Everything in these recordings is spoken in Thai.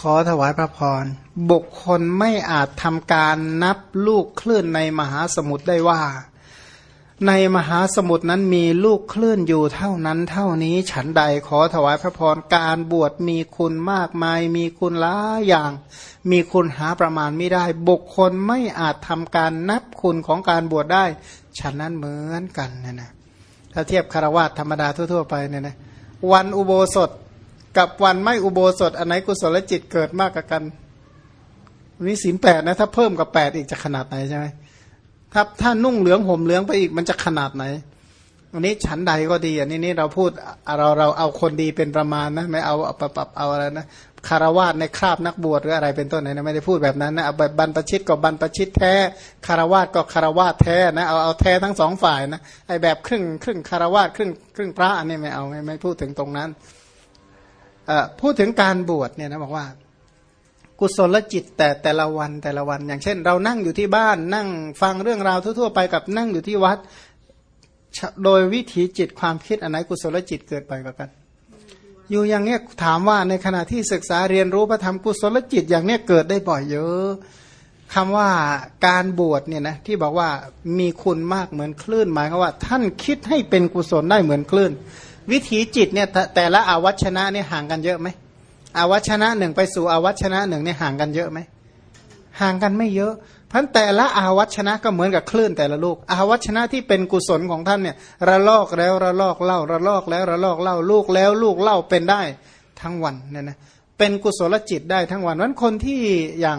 ขอถวายพระพร บุคคลไม่อาจทำการนับลูกคลื่นในมหาสมุทรได้ว่า ในมหาสมุทรนั้นมีลูกคลื่นอยู่เท่านั้นเท่านี้ฉันใดขอถวายพระพร การบวชมีคุณมากมาย มีคุณหลายอย่าง มีคุณหาประมาณไม่ได้ บุคคลไม่อาจทำการนับคุณของการบวชได้ ฉันนั้นเหมือนกันนะนะถ้าเทียบคารวะธรรมดาทั่ว ๆ ไปเนี่ยนะวันอุโบสถ กับวันไม่อุโบสถอันไหนกุศลจิตเกิดมากกว่ากันนี่ศีลแปดนะถ้าเพิ่มกับแปดอีกจะขนาดไหนใช่ไหมถ้าถ้านุ่งเหลืองห่มเหลืองไปอีกมันจะขนาดไหนอันนี้ฉันใดก็ดีอันนี้นี่เราพูดเราเราเอาคนดีเป็นประมาณนะไม่เอาเอาปรับเอาอะไรนะคารวาสในคราบนักบวชหรืออะไรเป็นต้นนะไม่ได้พูดแบบนั้นนะเอาบรรพชิตก็บรรพชิตแท้คารวาสก็คารวาสแท้นะเอาเอาแท้ทั้งสองฝ่ายนะไอแบบครึ่งครึ่งคารวาสครึ่งครึ่งพระอันนี้ไม่เอาไม่ไม่พูดถึงตรงนั้น พูดถึงการบวชเนี่ยนะบอกว่า กุศลจิตแต่แต่ละวันแต่ละวัน อย่างเช่น เรานั่งอยู่ที่บ้านนั่งฟังเรื่องราวทั่ว ๆ ไปกับนั่งอยู่ที่วัด โดยวิถีจิตความคิดอันไหนกุศลจิตเกิดไปกว่ากัน อยู่อย่างเนี้ยถามว่าในขณะที่ศึกษาเรียนรู้พระธรรมกุศลจิตอย่างเนี้ยเกิดได้บ่อยเยอะคำว่าการบวชเนี่ยนะที่บอกว่ามีคุณมากเหมือนคลื่นหมายความว่า ท่านคิดให้เป็นกุศลได้เหมือนคลื่น วิถีจิตเนี่ยแต่ละอวัชนะเนี่ยห่างกันเยอะไหมอวัชนะหนึ่งไปสู่อวัชนะหนึ่งเนี่ยห่างกันเยอะไหมห่างกันไม่เยอะพันแต่ละอาวัชนะก็เหมือนกับคลื่นแต่ละลูก อาวัชนะที่เป็นกุศลของท่านเนี่ยระลอกแล้วระลอกเล่าระลอกแล้วระลอกเล่าลูกแล้วลูกเล่าเป็นได้ทั้งวันเนี่ยนะเป็นกุศลจิตได้ทั้งวันนั้นคนที่อย่าง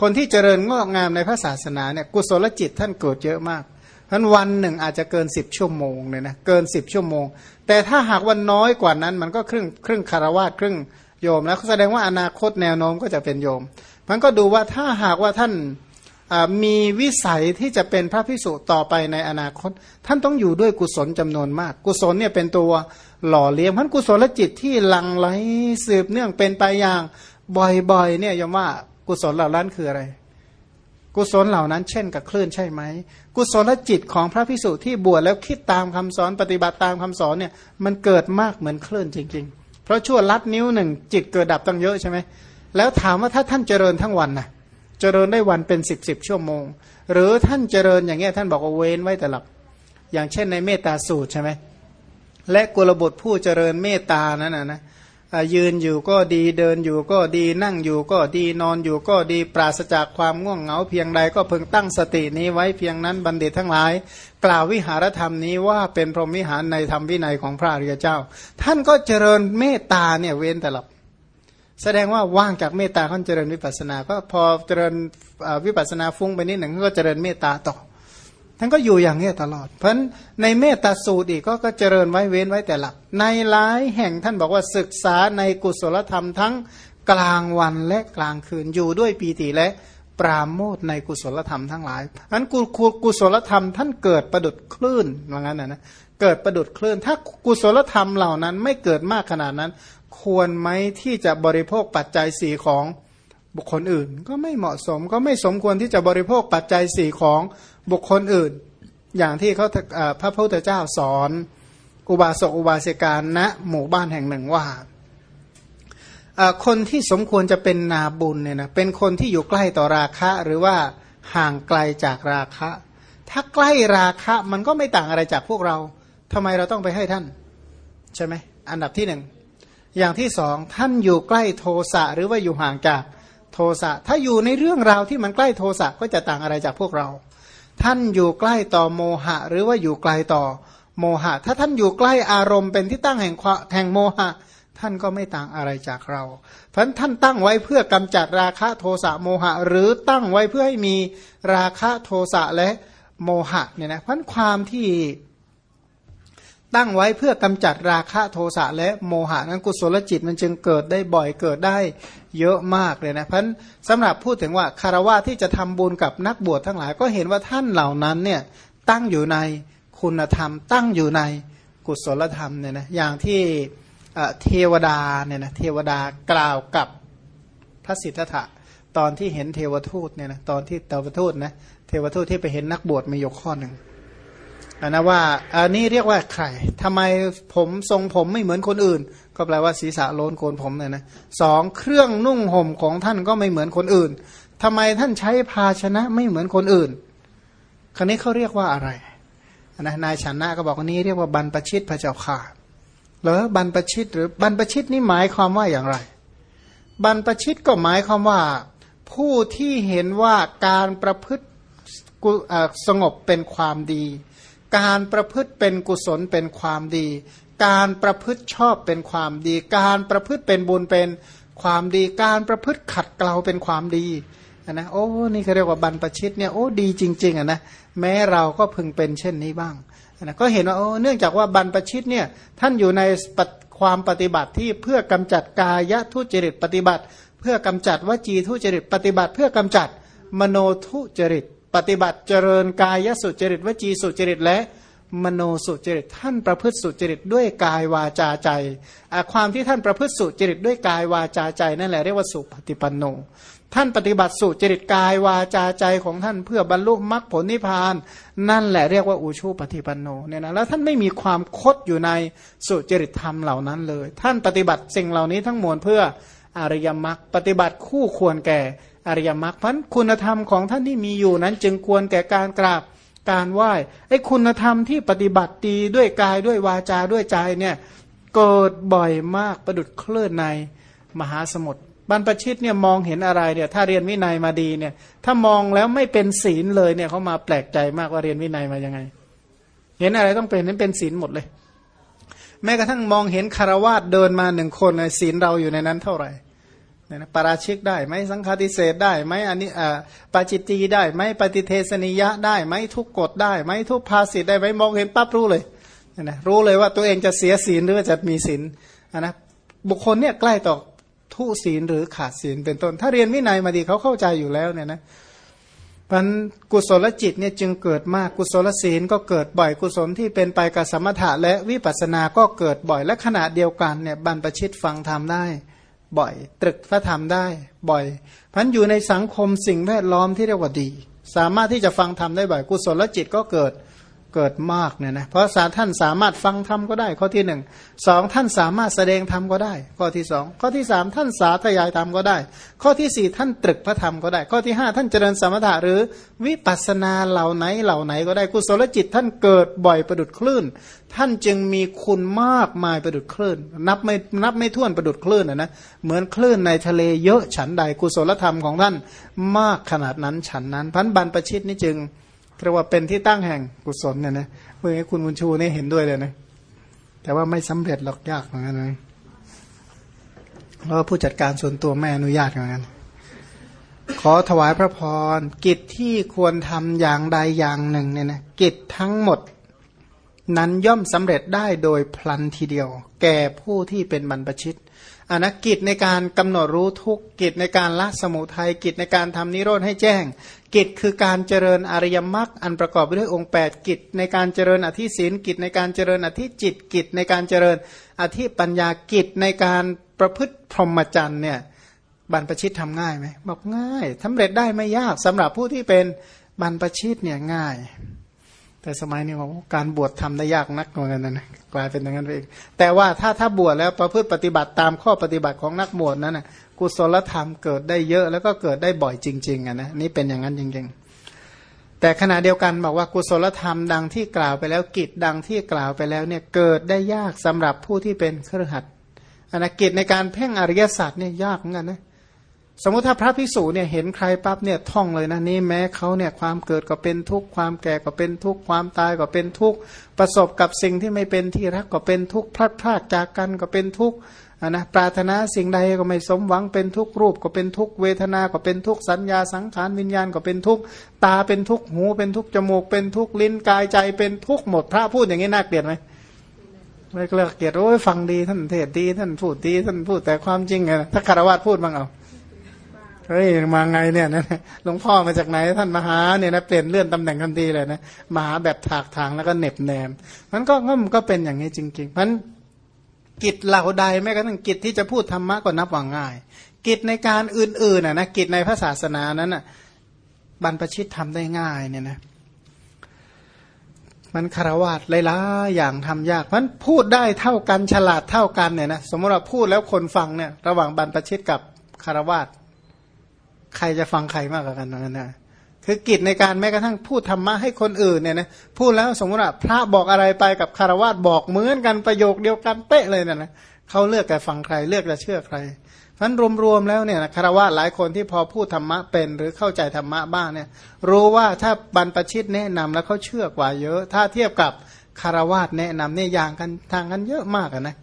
คนที่เจริญงอกงามในพระศาสนาเนี่ยกุศลจิตท่านเกิดเยอะมากพันวันหนึ่งอาจจะเกินสิบชั่วโมงเลยนะเกินสิบชั่วโมง แต่ถ้าหากว่าน้อยกว่านั้น มันก็ครึ่งครึ่งคารวาสครึ่งโยมแล้วแสดงว่าอนาคตแนวโน้มก็จะเป็นโยม มันก็ดูว่าถ้าหากว่าท่านมีวิสัยที่จะเป็นพระพิสุต่อไปในอนาคต ท่านต้องอยู่ด้วยกุศลจำนวนมาก กุศลเนี่ยเป็นตัวหล่อเลี้ยงพันกุศลจิตที่หลังไหลสืบเนื่องเป็นไปอย่างบ่อยๆเนี่ยยมว่ากุศลเหล่านั้นคืออะไร กุศลเหล่านั้นเช่นกับคลื่นใช่ไหม กุศลจิตของพระพิสุที่บวชแล้วคิดตามคำสอนปฏิบัติตามคำสอนเนี่ยมันเกิดมากเหมือนคลื่นจริง ๆ เพราะชั่วลัดนิ้วหนึ่งจิตเกิดดับตั้งเยอะใช่ไหมแล้วถามว่าถ้าท่านเจริญทั้งวันนะเจริญได้วันเป็นสิบสิบชั่วโมง หรือท่านเจริญอย่างเงี้ยท่านบอกว่าเว้นไว้แต่หลับ อย่างเช่นในเมตตาสูตรใช่ไหมและกุลบุตรผู้เจริญเมตตานั้นนะนะ ยืนอยู่ก็ดีเดินอยู่ก็ดีนั่งอยู่ก็ดีนอนอยู่ก็ดีปราศจากความง่วงเหงาเพียงใดก็เพึงตั้งสตินี้ไว้เพียงนั้นบัณฑิตทั้งหลาย กล่าววิหารธรรมนี้ว่าเป็นพรหมวิหารในธรรมวินัยของพระอริยเจ้า ท่านก็เจริญเมตตาเนี่ยเว้นแต่หละแสดงว่าว่างจากเมตตาเขาเจริญวิปัสสนา ก็พอเจริญวิปัสสนาฟุ้งไปนิดหนึ่งก็เจริญเมตตาต่อ ท่านก็อยู่อย่างนี้ตลอด เพราะในเมตตาสูตรอีกก็ก็เจริญไว้เว้นไว้แต่หลัก ในหลายแห่งท่านบอกว่าศึกษาในกุศลธรรมทั้งกลางวันและกลางคืนอยู่ด้วยปีติและปราโมทในกุศลธรรมทั้งหลายอันกุกุศลธรรมท่านเกิดประดุดคลื่นว่างั้นนะนะเกิดประดุดคลื่น ถ้ากุศลธรรมเหล่านั้นไม่เกิดมากขนาดนั้น ควรไหมที่จะบริโภคปัจจัยสีของ บุคคลอื่น ก็ไม่เหมาะสมก็ไม่สมควรที่จะบริโภคปัจจัยสี่ของบุคคลอื่น อย่างที่เขาพระพุทธเจ้าสอน อุบาสกอุบาสิกาณหมู่บ้านแห่งหนึ่งว่าคนที่สมควรจะเป็นนาบุญเนี่ยนะเป็นคนที่อยู่ใกล้ต่อราคะหรือว่าห่างไกลจากราคะ ถ้าใกล้ราคะมันก็ไม่ต่างอะไรจากพวกเราทำไมเราต้องไปให้ท่าน ใช่ไหมอันดับที่หนึ่งอย่างที่สองท่านอยู่ใกล้โทสะหรือว่าอยู่ห่างจาก โทสะถ้าอยู่ในเรื่องราวที่มันใกล้โทสะก็จะต่างอะไรจากพวกเรา ท่านอยู่ใกล้ต่อโมหะ หรือว่าอยู่ไกลต่อโมหะ ถ้าท่านอยู่ใกล้อารมณ์เป็นที่ตั้งแห่งแห่งโมหะ ท่านก็ไม่ต่างอะไรจากเราเพราะท่านตั้งไว้เพื่อกำจัดราคะโทสะโมหะ หรือตั้งไว้เพื่อให้มีราคะโทสะและโมหะเนี่ยนะเพราะความที่ตั้งไว้เพื่อกำจัดราคะโทสะและโมหะนั้นกุศลจิตมันจึงเกิดได้บ่อยเกิดได้ เยอะมากเลยนะเพราะสำหรับพูดถึงว่าคารวะที่จะทำบุญกับนักบวชทั้งหลาย ก็เห็นว่าท่านเหล่านั้นเนี่ยตั้งอยู่ในคุณธรรม ตั้งอยู่ในกุศลธรรมเนี่ยนะอย่างที่เทวดาเนี่ยนะเทวดากล่าวกับพระสิทธัตถะตอนที่เห็นเทวทูตเนี่ยนะตอนที่เทวทูตนะเทวทูตที่ไปเห็นนักบวชมียกข้อหนึ่งนะว่าอันนี้เรียกว่าใครทำไมผมทรงผมไม่เหมือนคนอื่น ก็แปลว่าศีรษะโลนโกนผมเนี่ยนะสองเครื่องนุ่งห่มของท่านก็ไม่เหมือนคนอื่นทำไมท่านใช้ภาชนะไม่เหมือนคนอื่นคันนี้เขาเรียกว่าอะไรนะนายชนะก็บอกว่านี้เรียกว่าบรรพชิตพระเจ้าค่ะหรือบรรพชิตหรือบรรพชิตนี่หมายความว่าอย่างไร บรรพชิตก็หมายความว่า ผู้ที่เห็นว่าการประพฤติสงบเป็นความดี การประพฤติเป็นกุศลเป็นความดี การประพฤติชอบเป็นความดี การประพฤติเป็นบุญเป็นความดี การประพฤติขัดเกลาเป็นความดีนะโอ้นี่เขาเรียกว่าบรรพชิตเนี่ยโอ้ดีจริงๆอะนะแม้เราก็พึงเป็นเช่นนี้บ้างนะก็เห็นว่าโอ้เนื่องจากว่าบรรพชิตเนี่ยท่านอยู่ในความปฏิบัติที่เพื่อกำจัดกายทุจริตปฏิบัติ เพื่อกำจัดวจีทุจริตปฏิบัติ เพื่อกำจัดมโนทุจริต ปฏิบัติเจริญกายสุจริตวจีสุจริตและ มโนสุจริตท่านประพฤติสุจริตด้วยกายวาจาใจ ความที่ท่านประพฤติสุจริตด้วยกายวาจาใจ นั่นแหละเรียกว่าสุปฏิปันโน ท่านปฏิบัติสุจริตกายวาจาใจของท่านเพื่อบรรลุมรรคผลนิพพาน นั่นแหละเรียกว่าอุชูปฏิปันโนเนี่ยนะแล้วท่านไม่มีความคดอยู่ในสุจริตธรรมเหล่านั้นเลย ท่านปฏิบัติสิ่งเหล่านี้ทั้งมวลเพื่ออริยมรรคปฏิบัติคู่ควรแก่อริยมรรคพันคุณธรรมของท่านที่มีอยู่นั้นจึงควรแก่การกราบ การไหว้ไอ้คุณธรรมที่ปฏิบัติดีด้วยกายด้วยวาจาด้วยใจเนี่ยเกิดบ่อยมากประดุดเคลื่อนในมหาสมุทรบรรพชิตเนี่ยมองเห็นอะไรเนี่ยถ้าเรียนวินัยมาดีเนี่ย ถ้ามองแล้วไม่เป็นศีลเลยเนี่ยเขามาแปลกใจมากว่าเรียนวินัยมายังไง เห็นอะไรต้องเป็นนั้นเป็นศีลหมดเลย แม้กระทั่งมองเห็นคารวาสเดินมาหนึ่งคนศีลเราอยู่ในนั้นเท่าไหร่ เนี่ยนะปราชิกได้ไหมสังฆาติเศษได้ไหมอันนี้อ่าปาจิตตีได้ไหมปฏิเทสนิยะได้ไหมทุกกฎได้ไหมทุกภาสิทได้ไหมมองเห็นปั๊บรู้เลยนะรู้เลยว่าตัวเองจะเสียศีลหรือจะมีศีลนะบุคคลเนี่ยใกล้ต่อทุศีลหรือขาดศีลเป็นต้น ถ้าเรียนวินัยมาดีเขาเข้าใจอยู่แล้วเนี่ยนะพันกุศลจิตเนี่ยจึงเกิดมากกุศลศีลก็เกิดบ่อยกุศลที่เป็นไปกับสมถะและวิปัสสนาก็เกิดบ่อยและขณะเดียวกันเนี่ยบรรพชิตฟังธรรมได้ บ่อย ตรึกพระธรรมได้บ่อยพันอยู่ในสังคมสิ่งแวดล้อมที่เรียกว่าดี สามารถที่จะฟังธรรมได้บ่อย กุศลจิตก็เกิด เกิดมากเนี่ยนะเพราะสาท่านสามารถฟังธรรมก็ได้ ข้อที่หนึ่งสองท่านสามารถแสดงธรรมก็ได้ ข้อที่สองข้อที่สามท่านสาธยายธรรมก็ได้ ข้อที่สี่ท่านตรึกพระธรรมก็ได้ ข้อที่ห้าท่านเจริญสมถะหรือวิปัสนาเหล่าไหนเหล่าไหนก็ได้กุศลจิตท่านเกิดบ่อยประดุดคลื่น ท่านจึงมีคุณมากมายประดุดคลื่น นับไม่นับไม่ถ้วนประดุดคลื่นนะนะเหมือนคลื่นในทะเลเยอะฉันใดกุศลธรรมของท่านมากขนาดนั้นฉันนั้นพันบันประชิตนี่จึง เรียกว่าเป็นที่ตั้งแห่งกุศลเนี่ยนะเมื่อคุณบุญชูนี่เห็นด้วยเลยนะแต่ว่าไม่สำเร็จหรอกยากเหมือนกันนะเพราะผู้จัดการส่วนตัวแม่อนุญาตเหมือนกันขอถวายพระพรกิจที่ควรทำอย่างใดอย่างหนึ่งเนี่ยนะกิจทั้งหมด นั้นย่อมสำเร็จได้โดยพลันทีเดียว แก่ผู้ที่เป็นบรรพชิต อนักกิจในการกำหนดรู้ทุกกิจในการละสมุทัยกิจในการทำนิโรธให้แจ้ง กิจคือการเจริญอริยมรรคอันประกอบไปด้วยองค์ 8 กิจ ในการเจริญอธิศีลกิจในการเจริญอธิจิตกิจ ในการเจริญอธิปัญญากิจในการประพฤติพรหมจรรย์เนี่ยบรรพชิตทำง่ายไหมบอกง่ายสาเร็จได้ไม่ยากสำหรับผู้ที่เป็นบรรพชิตเนี่ยง่าย แต่สมัยนี้ว่าการบวชทำได้ยากนักเหมือนกันนะกลายเป็นอย่างนั้นเองแต่ว่าถ้าถ้าบวชแล้วประพฤติปฏิบัติตามข้อปฏิบัติของนักบวชนั้นนะกุศลธรรมเกิดได้เยอะแล้วก็เกิดได้บ่อยจริงๆอะนะนี่เป็นอย่างนั้นจริงๆ แต่ขณะเดียวกันบอกว่ากุศลธรรมดังที่กล่าวไปแล้วกิจดังที่กล่าวไปแล้วเนี่ยเกิดได้ยากสำหรับผู้ที่เป็นเครือขัดอนากิจในการเพ่งอริยสัจเนี่ยยากเหมือนกันนะ สมมติถ้าพระภิกษุเนี่ยเห็นใครปั๊บเนี่ยท่องเลยนะนี่แม้เขาเนี่ยความเกิดก็เป็นทุกข์ความแก่ก็เป็นทุกข์ความตายก็เป็นทุกข์ประสบกับสิ่งที่ไม่เป็นที่รักก็เป็นทุกข์พลัดพรากจากกันก็เป็นทุกข์นะปรารถนาสิ่งใดก็ไม่สมหวังเป็นทุกข์รูปก็เป็นทุกข์เวทนาก็เป็นทุกข์สัญญาสังขารวิญญาณก็เป็นทุกข์ตาเป็นทุกข์หูเป็นทุกข์จมูกเป็นทุกข์ลิ้นกายใจเป็นทุกข์หมดพระพูดอย่างนี้น่าเกลียดไหมไม่เกลียดโอ้ยฟังดีท่านเทศดีท่านพูดดีท่านพูดแต่ความจริงไงถ้าคารวะพูดบ้างเอา เฮ้ยมาไงเนี่ยนะหลวงพ่อมาจากไหนท่านมหาเนี่ยนะเปลี่ยนเลื่อนตำแหน่งทันทีเลยนะมหาแบบถากถางแล้วก็เน็บแนมมันก็มันก็เป็นอย่างนี้จริงๆมันกิจเหล่าใดแม้กระทั่งกิจที่จะพูดธรรมะก็นับว่าง่าย กิจในการอื่นๆน่ะนะกิจในพระศาสนานั้นน่ะบรรพชิตทำได้ง่ายเนี่ยนะมันคารวาสหลายๆอย่างทำยากมันพูดได้เท่ากันฉลาดเท่ากันเนี่ยนะสมมติเราพูดแล้วคนฟังเนี่ย ระหว่างบรรพชิตกับคารวาส ใครจะฟังใครมากกว่ากันนั่นนะคือกิจในการแม้กระทั่งพูดธรรมะให้คนอื่นเนี่ยนะพูดแล้วสมมติว่าพระบอกอะไรไปกับคารวาสบอกเหมือนกันประโยคเดียวกันเป๊ะเลยเนะนะเขาเลือกแต่ฟังใครเลือกจะเชื่อใครเพราะนั้นรวมๆแล้วเนี่ยคารวะหลายคนที่พอพูดธรรมะเป็น หรือเข้าใจธรรมะบ้างเนี่ย รู้ว่าถ้าบรรพชิตแนะนำแล้วเขาเชื่อกว่าเยอะ ถ้าเทียบกับคารวะแนะนำเนี่ยอย่างกันทางกันเยอะมากนะ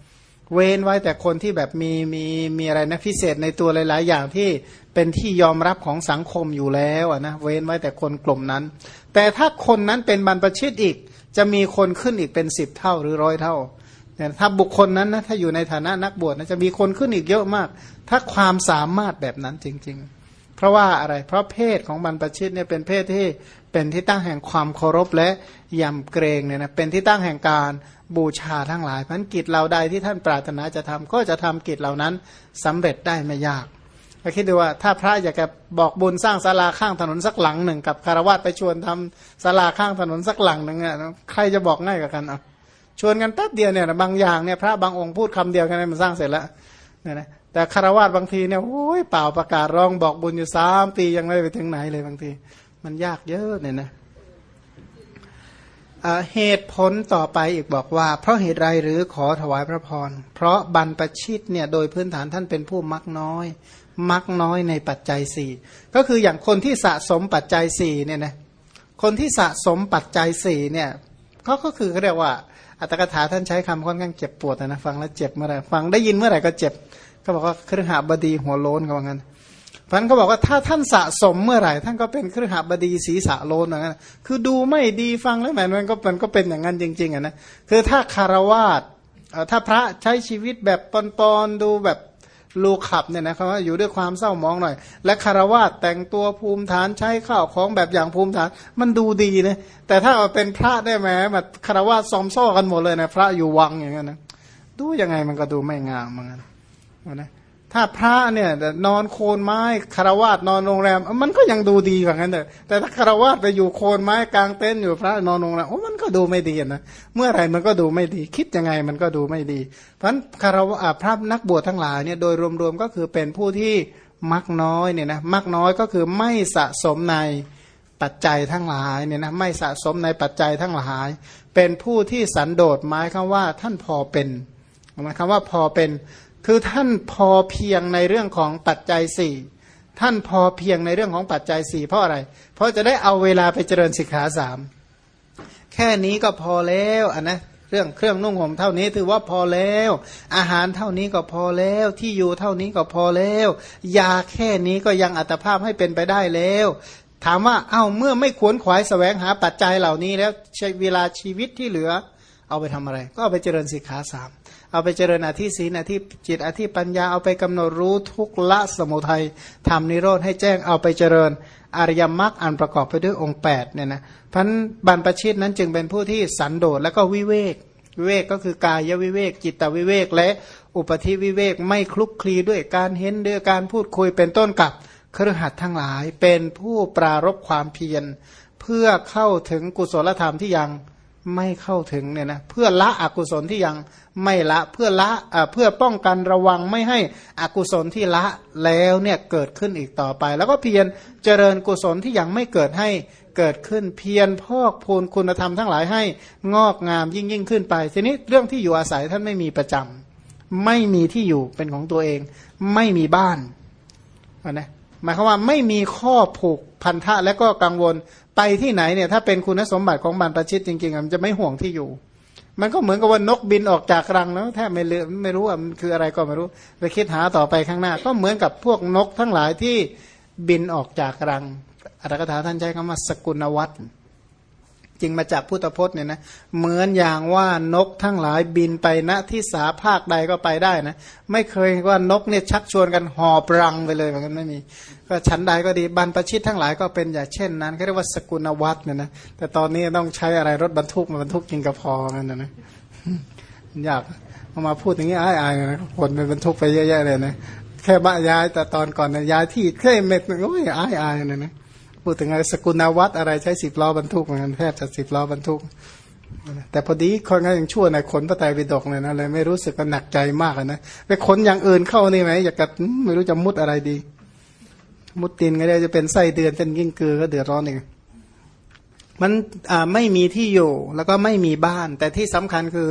เว้นไว้แต่คนที่แบบมีมีมีอะไรนะพิเศษในตัวหลาย ๆ อย่างที่เป็นที่ยอมรับของสังคมอยู่แล้วนะเว้นไว้แต่คนกลุ่มนั้น แต่ถ้าคนนั้นเป็นบรรพชิตอีก จะมีคนขึ้นอีกเป็นสิบเท่าหรือร้อยเท่าเนี่ยถ้าบุคคลนั้นนะถ้าอยู่ในฐานะนักบวชนะจะมีคนขึ้นอีกเยอะมาก ถ้าความสามารถแบบนั้นจริง ๆ เพราะว่าอะไรเพราะเพศของบรรพชิตเนี่ยเป็นเพศที่ เป็นที่ตั้งแห่งความเคารพและยำเกรงเนี่ยนะเป็นที่ตั้งแห่งการบูชาทั้งหลายพันกิจเราใดที่ท่านปรารถนาจะทำก็จะทำกิจเหล่านั้นสำเร็จได้ไม่ยากก็คิดดูว่าถ้าพระอยากจะบอกบุญสร้างศาลาข้างถนนสักหลังหนึ่งกับคารวะไปชวนทำศาลาข้างถนนสักหลังหนึ่งอะใครจะบอกง่ายกว่ากันอะชวนกันแป๊บเดียวเนี่ยบางอย่างเนี่ยพระบางองค์พูดคำเดียวกันมันสร้างเสร็จแล้วเนี่ยนะแต่คารวะบางทีเนี่ยโอ้ยเปล่าประกาศร้องบอกบุญอยู่สามปียังไม่ไปถึงไหนเลยบางที มันยากเยอะเนี่ยนะเหตุผลต่อไปอีกบอกว่า เพราะเหตุไรหรือขอถวายพระพร เพราะบรรปชิตเนี่ยโดยพื้นฐานท่านเป็นผู้มักน้อย มักน้อยในปัจจัยสี่ก็คืออย่างคนที่สะสมปัจจัยสี่เนี่ยนะคนที่สะสมปัจจัยสี่เนี่ยเขาก็คือเขาเรียกว่า อัตถกถาท่านใช้คำค่อนข้างเจ็บปวดนะฟังแล้วเจ็บเมื่อไรฟังได้ยินเมื่อไหร่ก็เจ็บ ก็บอกว่าครหาบดีหัวโลนเขาว่างั้น พันก็บอกว่าถ้าท่านสะสมเมื่อไหร่ ท่านก็เป็นครหบดีศีสะโลนอย่างนั้นคือดูไม่ดีฟังแล้วแหมมันก็มันก็เป็นอย่างนั้นจริงๆอะนะคือถ้าคารวาสถ้าพระใช้ชีวิตแบบปนๆดูแบบลูขับเนี่ยนะครับว่าอยู่ด้วยความเศร้ามองหน่อย และคารวะแต่งตัวภูมิฐานใช้ข้าวของแบบอย่างภูมิฐาน มันดูดีนะแต่ถ้าเป็นพระได้ไหมแบบคารวะซอมซ้อกันหมดเลยนะพระอยู่วังอย่างเงี้ยนะดูยังไงมันก็ดูไม่งามเหมือนกันนะ ถ้าพระเนี่ยนอนโคนไม้คารวาสนอนโรงแรม มันก็ยังดูดีแบบนั้นเลยแต่ถ้าคารวาสไปอยู่โคนไม้กลางเต็นท์อยู่พระนอนโรงแรมโอ้มันก็ดูไม่ดีนะเมื่อไหร่มันก็ดูไม่ดี คิดยังไงมันก็ดูไม่ดี เพราะฉะนั้นคารวะพระนักบวชทั้งหลายเนี่ยโดยรวมๆก็คือเป็นผู้ที่มักน้อยเนี่ยนะมักน้อยก็คือไม่สะสมในปัจจัยทั้งหลายเนี่ยนะไม่สะสมในปัจจัยทั้งหลาย เป็นผู้ที่สันโดษหมายคำว่าท่านพอเป็นหมายคำว่าพอเป็น คือท่านพอเพียงในเรื่องของปัจจัยสี่ท่านพอเพียงในเรื่องของปัจจัยสี่เพราะอะไร เพราะจะได้เอาเวลาไปเจริญสิกขาสามแค่นี้ก็พอแล้วอันนะเรื่องเครื่องนุ่งห่มเท่านี้ถือว่าพอแล้ว อาหารเท่านี้ก็พอแล้ว ที่อยู่เท่านี้ก็พอแล้ว ยาแค่นี้ก็ยังอัตภาพให้เป็นไปได้แล้ว ถามว่าเอา้าเมื่อไม่ควรขวายสแสวงหาปัจจัยเหล่านี้แล้วใช้เวลาชีวิตที่เหลือ เอาไปทำอะไร ก็เอาไปเจริญสิกขาสาม เอาไปเจริญอธิศีนอธิจิตอธิปัญญาเอาไปกำหนดรู้ทุกละสมุทัยทำนิโรธให้แจ้งเอาไปเจริญอริยมรรคอันประกอบไปด้วยองค์8เนี่ยนะพันบัรปชิตนั้นจึงเป็นผู้ที่สันโดษและก็วิเวกวิเวกก็คือกายวิเวก จิตวิเวก และอุปธิวิเวกไม่คลุกคลีด้วยการเห็นด้วยการพูดคุยเป็นต้นกับเครือขัดทั้งหลายเป็นผู้ปรารบความเพียร เพื่อเข้าถึงกุศลธรรมที่ยัง ไม่เข้าถึงเนี่ยนะเพื่อละอกุศลที่ยังไม่ละเพื่อละเพื่อป้องกันระวังไม่ให้อกุศลที่ละแล้วเนี่ยเกิดขึ้นอีกต่อไป แล้วก็เพียรเจริญกุศลที่ยังไม่เกิดให้เกิดขึ้นเพียรพอกพูนคุณธรรมทั้งหลายให้งอกงามยิ่งยิ่งขึ้นไป ทีนี้เรื่องที่อยู่อาศัยท่านไม่มีประจำไม่มีที่อยู่เป็นของตัวเอง ไม่มีบ้านนะหมายความว่าไม่มีข้อผูกพันธะและก็กังวล ไปที่ไหนเนี่ยถ้าเป็นคุณสมบัติของบรรพชิตจริงๆมันจะไม่ห่วงที่อยู่ มันก็เหมือนกับว่านกบินออกจากรังแล้วแทบไม่เลือไม่รู้ว่ามันคืออะไรก็ไม่รู้ไปคิดหาต่อไปข้างหน้า ก็เหมือนกับพวกนกทั้งหลายที่บินออกจากรังอัตถกถาท่านใช้คำว่าสกุลวัตร จริงมาจากพุทธพจน์เนี่ยนะเหมือนอย่างว่านกทั้งหลายบินไปณที่สาภาคใดก็ไปได้นะ ไม่เคยว่านกเนี่ยชักชวนกันหอบรังไปเลยเหมือนกันไม่มี ก็ชั้นใดก็ดีบรรพชิตทั้งหลายก็เป็นอย่างเช่นนั้นเขาเรียกว่าสกุลวัตเนี่ยนะแต่ตอนนี้ต้องใช้อะไรรถบรรทุกมาบรรทุกกินกระพอนั่นนะยากมาพูดอย่างนี้อายอายนะคนไปบรรทุกไปเยอะๆเลยนะแค่บ้าย้ายแต่ตอนก่อนเนี่ยย้ายที่แค่เม็ดนึงก็ไม่อายอายเลยนะ พูดถึงอะไรสกุลวัตอะไรใช้สิบล้อบรรทุกเหมือนกันแทบจะสิบล้อบรรทุก แต่พอดีคนงั้นยังชั่วในขนพระไตรปิฎกเลยนะเลยไม่รู้สึกหนักใจมากนะไปขนอย่างอื่นเข้านี่ไหมอยากจะไม่รู้จะมุดอะไรดี มุดตีนก็ได้จะเป็นไส้เดือนเป็นกิ้งกือก็เดือดร้อนเองมันไม่มีที่อยู่แล้วก็ไม่มีบ้าน แต่ที่สำคัญคือ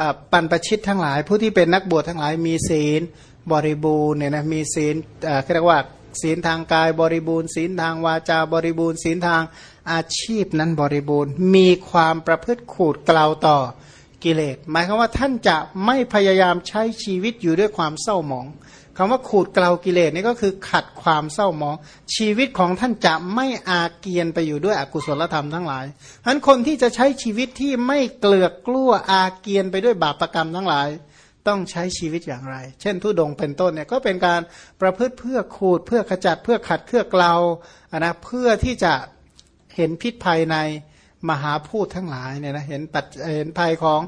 อปันประชิตทั้งหลาย ผู้ที่เป็นนักบวชทั้งหลายมีศีลบริบูรณ์เนี่ยนะมีศีลเรียกว่า ศีลทางกายบริบูรณ์ศีลทางวาจาบริบูรณ์ศีลทางอาชีพนั้นบริบูรณ์ มีความประพฤติขูดกล่าวต่อกิเลส หมายความว่าท่านจะไม่พยายามใช้ชีวิตอยู่ด้วยความเศร้าหมองคำว่าขูดเกลากิเลสนี่ก็คือขัดความเศร้าหมอง ชีวิตของท่านจะไม่อาเกียนไปอยู่ด้วยอกุศลธรรมทั้งหลายฉะนั้นคนที่จะใช้ชีวิตที่ไม่เกลือกกลั้วอาเกียนไปด้วยบาปรกรรมทั้งหลาย ต้องใช้ชีวิตอย่างไร เช่นทุดงเป็นต้นเนี่ยก็เป็นการประพฤติเพื่อขูดเพื่อขจัดเพื่อขัดเพื่อเกลานะเพื่อที่จะเห็นพิษภัยในมหาพูดทั้งหลายเนี่ยนะเห็นปัดเห็นภัยของ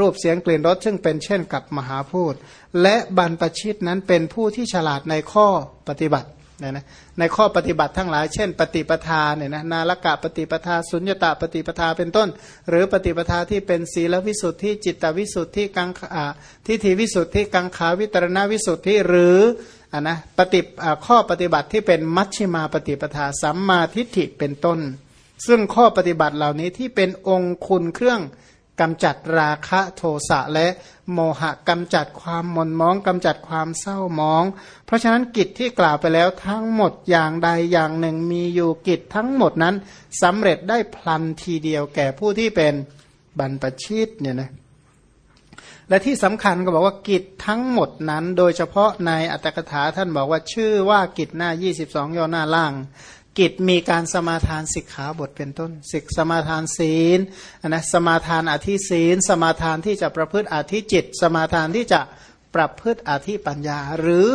รูปเสียงกลิ่นรสซึ่งเป็นเช่นกับมหาพูด และบรรปชิตนั้นเป็นผู้ที่ฉลาดในข้อปฏิบัติ เนี่ยนะในข้อปฏิบัติทั้งหลาย เช่น ปฏิปทาเนี่ยนะนาลกะปฏิปทาสุญญตาปฏิปทาเป็นต้น หรือปฏิปทาที่เป็นศีลวิสุทธิจิตวิสุทธิกังขาทิฏฐิวิสุทธิกังขาวิตรณวิสุทธิหรืออ่านะปฏิข้อปฏิบัติที่เป็นมัชฌิมาปฏิปทาสัมมาทิฏฐิเป็นต้น ซึ่งข้อปฏิบัติเหล่านี้ที่เป็นองค์คุณเครื่องกำจัดราคะโทสะและ โมหะกำจัดความหม่นมองกำจัดความเศร้ามอง เพราะฉะนั้นกิจที่กล่าวไปแล้วทั้งหมดอย่างใดอย่างหนึ่งมีอยู่กิจทั้งหมดนั้นสำเร็จได้พลันทีเดียวแก่ผู้ที่เป็นบรรพชิตเนี่ยนะและที่สำคัญก็บอกว่ากิจทั้งหมดนั้น โดยเฉพาะในอัตถกถาท่านบอกว่าชื่อว่ากิจหน้า 22 ย่อหน้าล่าง กิจมีการสมาทานสิกขาบทเป็นต้นสิกสมาทานศีลนะสมาทานอธิศีล สมาทานที่จะประพฤติอธิจิต สมาทานที่จะประพฤติอธิปัญญา หรือ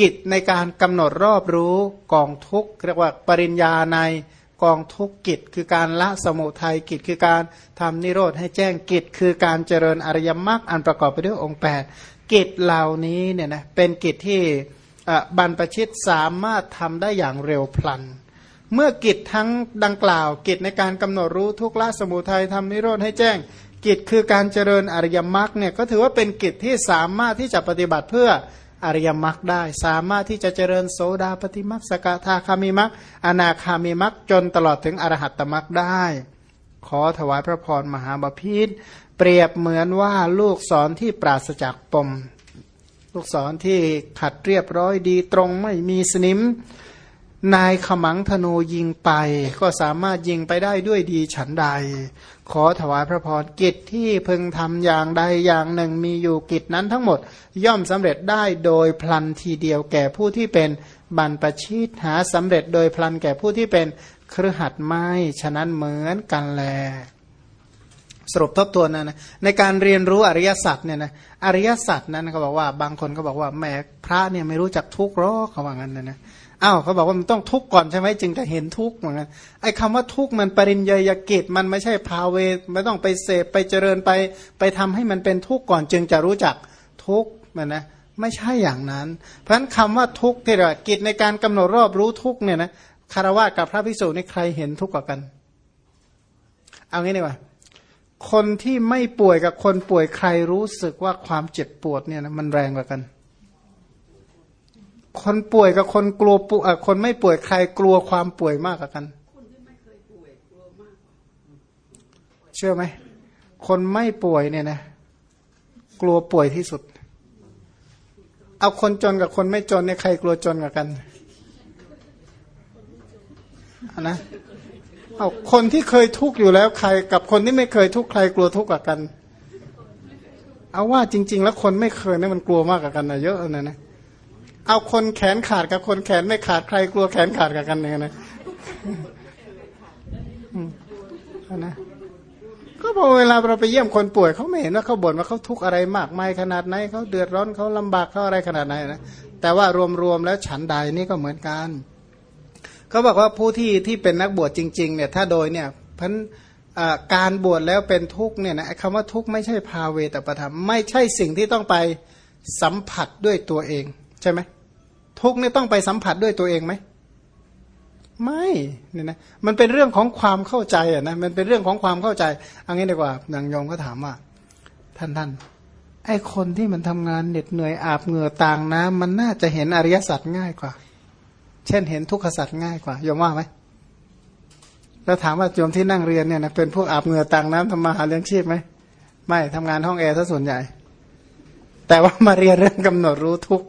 กิจในการกำหนดรอบรู้กองทุกเรียกว่าปริญญาในกองทุกกิจ คือการละสมุทัยกิจคือการทำนิโรธให้แจ้งกิจ คือการเจริญอริยมรรคอันประกอบไปด้วยองค์ 8 กิจเหล่านี้เนี่ยนะเป็นกิจที่บรรพชิตสามารถทำได้อย่างเร็วพลันเเมื่อกิจทั้งดังกล่าว กิจในการกำหนดรู้ทุกละสมุทัยทำนิโรธให้แจ้ง กิจคือการเจริญอริยมรรคเนี่ยก็ถือว่าเป็นกิจที่สามารถที่จะปฏิบัติเพื่ออริยมรรคได้ สามารถที่จะเจริญโสดาปฏิมรรคสกทาคามิมรรคอนาคามิมรรคจนตลอดถึงอรหัตตมรรคได้ ขอถวายพระพรมหาบาพิษเปรียบเหมือนว่าลูกศรที่ปราศจากปม ลูกศรที่ขัดเรียบร้อยดีตรงไม่มีสนิม นายขมังธนูยิงไป ก็สามารถยิงไปได้ด้วยดีฉันใด ขอถวายพระพรกิจที่พึงทำอย่างใดอย่างหนึ่งมีอยู่กิจนั้นทั้งหมดย่อมสำเร็จได้โดยพลันทีเดียวแก่ผู้ที่เป็นบรรปชิตหาสำเร็จโดยพลันแก่ผู้ที่เป็นเครือขัดไม้ฉะนั้นเหมือนกันแล สรุปทบทวนนะนะในการเรียนรู้อริยสัจเนี่ยนะอริยสัจนั้นเขาบอกว่าบางคนก็บอกว่าแหมพระเนี่ยไม่รู้จักทุกข์หรอกเขาว่างั้นนะนะอ้าวเขาบอกว่ามันต้องทุกข์ก่อนใช่ไหมจึงจะเห็นทุกข์เหมือนกันไอ้คำว่าทุกข์มันปริญญากิจมันไม่ใช่พาเวไม่ต้องไปเสพไปเจริญไป ไปทำให้มันเป็นทุกข์ก่อนจึงจะรู้จักทุกข์มันนะไม่ใช่อย่างนั้น เพราะฉะนั้นคำว่าทุกข์ที่เรากิจในการกำหนดรอบรู้ทุกข์เนี่ยนะคารวะกับพระพิสุนี่ใครเห็นทุกข์กว่ากัน เอางี้ดีกว่า คนที่ไม่ป่วยกับคนป่วยใครรู้สึกว่าความเจ็บปวดเนี่ยนะมันแรงกว่ากัน คนป่วยกับคนกลัวป่วยคนไม่ป่วยใครกลัวความป่วยมากกว่ากัน เชื่อไหม คนไม่ป่วยเนี่ยนะกลัวป่วยที่สุด เอาคนจนกับคนไม่จนเนี่ยใครกลัวจนกว่ากันนะ เอาคนที่เคยทุกข์อยู่แล้วใคร กับคนที่ไม่เคยทุกข์ใครกลัวทุกข์กว่ากัน เอาว่าจริง ๆ แล้วคนไม่เคยเนี่ยมันกลัวมากกว่ากันนะเยอะนะนะเอาคนแขนขาดกับคนแขนไม่ขาดใครกลัวแขนขาดกับกันเนี่ยนะนะก็พอเวลาเราไปเยี่ยมคนป่วยเขาไม่เห็นว่าเขาบ่นว่าเขาทุกข์อะไรมากมายขนาดไหนเขาเดือดร้อนเขาลำบากเขาอะไรขนาดไหนนะแต่ว่ารวมๆแล้วฉันใดนี่ก็เหมือนกัน เขาบอกว่าผู้ที่ที่เป็นนักบวชจริงๆเนี่ยถ้าโดยเนี่ยพันการบวชแล้วเป็นทุกข์เนี่ยนะคำว่าทุกข์ไม่ใช่พาเวตประธรรมไม่ใช่สิ่งที่ต้องไปสัมผัสด้วยตัวเองใช่ไหมทุกข์นี่ต้องไปสัมผัสด้วยตัวเองไหมไม่เนี่ยนะมันเป็นเรื่องของความเข้าใจอะนะมันเป็นเรื่องของความเข้าใจเอางี้ดีกว่านางยองก็ถามว่า ท่านท่านไอคนที่มันทำงานเหน็ดเหนื่อยอาบเหงื่อต่างน้ำมันน่าจะเห็นอริยสัจง่ายกว่า เช่นเห็นทุกขสัจง่ายกว่ายอมว่าไหมแล้วถามว่าโยมที่นั่งเรียนเนี่ยนะเป็นพวกอาบเหงื่อต่างน้ำทำมาหาเลี้ยงชีพไหมไม่ทำงานห้องแอร์ซะส่วนใหญ่ แต่ว่ามาเรียนเรื่องกำหนดรู้ทุก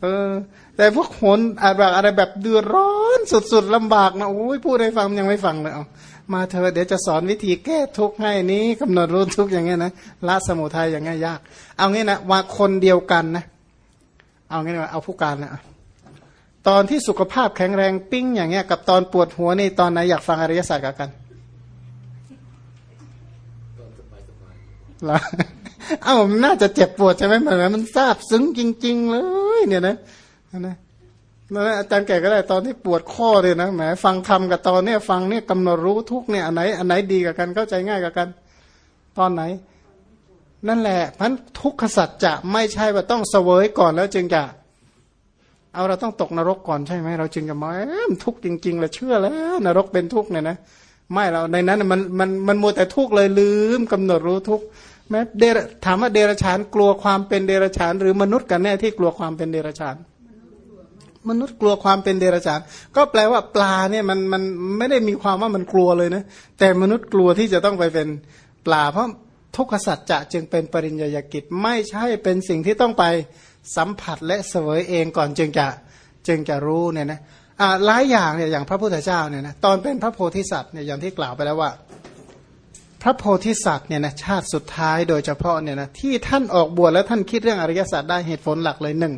เออ แต่พวกโหนอะไรแบบอะไรแบบเดือดร้อนสุดๆลำบากนะโอ้ยพูดให้ฟังยังไม่ฟังเลยเอามาเธอเดี๋ยวจะสอนวิธีแก้ทุกข์ให้นี้กำหนดรู้ทุกข์อย่างเงี้ยนะละสมุทัยอย่างเงี้ยยาก เอางี้นะว่าคนเดียวกันนะ เอางี้นะเอาผู้การนะ ตอนที่สุขภาพแข็งแรงปิ้งอย่างเงี้ยกับตอนปวดหัวนี่ตอนไหนอยากฟังอริยสัจกักันเหรอเอ้ามันน่าจะเจ็บปวดใช่ไหมเหมือนมันซาบซึ้งจริง ๆ เลย เนี่ยนะนะนั่นอาจารย์แก่ก็ได้ตอนที่ปวดข้อเลยนะแหมฟังธรรมกับตอนเนี้ยฟังเนี่ยกำหนดรู้ทุกเนี่ยอันไหนอันไหนดีกับกันเข้าใจง่ายกับกัน ตอนไหน นั่นแหละพันทุกขสัจจะไม่ใช่ว่าต้องเสวยก่อนแล้วจึงจะ เอาเราต้องตกนรกก่อนใช่ไหมเราจึงจะมาทุกข์จริงๆเลยเชื่อแล้วนรกเป็นทุกข์เนี่ยนะไม่เราในนั้นมันมันมันมัวแต่ทุกข์เลยลืมกำหนดรู้ทุกข์แม้เดถามว่าเดรฉานกลัวความเป็นเดรฉาน หรือมนุษย์กันแน่ที่กลัวความเป็นเดรฉาน มนุษย์กลัวความเป็นเดรฉาน ก็แปลว่าปลาเนี่ยมันมันไม่ได้มีความว่ามันกลัวเลยนะแต่มนุษย์กลัวที่จะต้องไปเป็นปลา เพราะทุกขสัจจะจึงเป็นปริญญากิจไม่ใช่เป็นสิ่งที่ต้องไป สัมผัสและเสวยเองก่อนจึงจะจึงจะรู้เนี่ยนะอ่าหลายอย่างเนี่ยอย่างพระพุทธเจ้าเนี่ยนะตอนเป็นพระโพธิสัตว์เนี่ยอย่างที่กล่าวไปแล้วว่า พระโพธิสัตว์เนี่ยนะชาติสุดท้ายโดยเฉพาะเนี่ยนะที่ท่านออกบวชแล้วท่านคิดเรื่องอริยสัจได้เหตุผลหลักเลยหนึ่ง